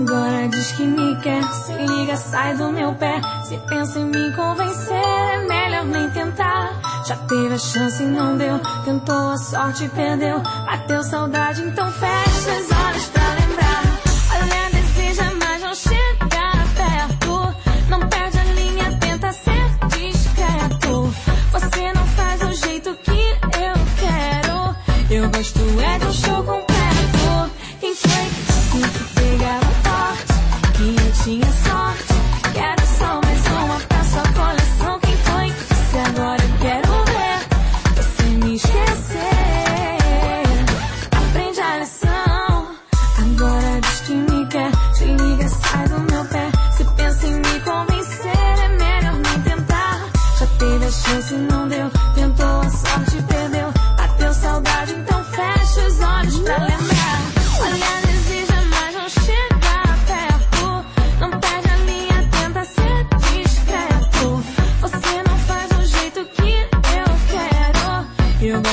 Agora diz que me quer, se liga, sai do meu pé. Se pensa em me convencer, é melhor nem tentar. Já teve a chance e não deu, tentou a sorte e perdeu. Bateu saudade, então fecha não deu. Tentou a sorte perdeu. Bateu saudade, então fecha os olhos pra lembrar.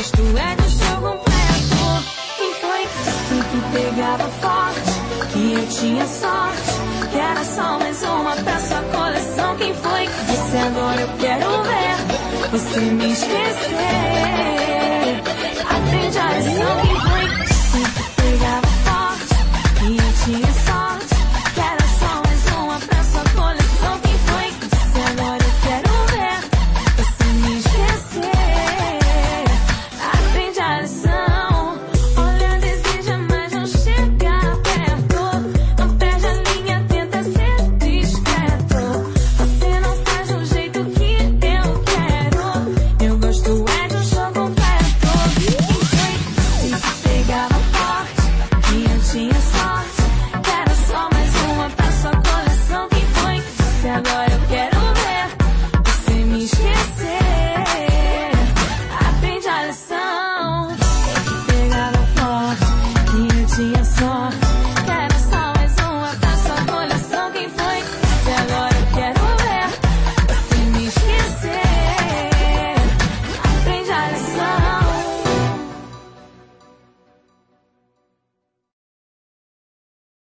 Eu gosto é de show completo. Quem foi que que pegava forte? Que eu tinha sorte. Que era só mais uma pra sua coleção. Quem foi que disse agora eu quero ver você me esquecer? Aprende a lição.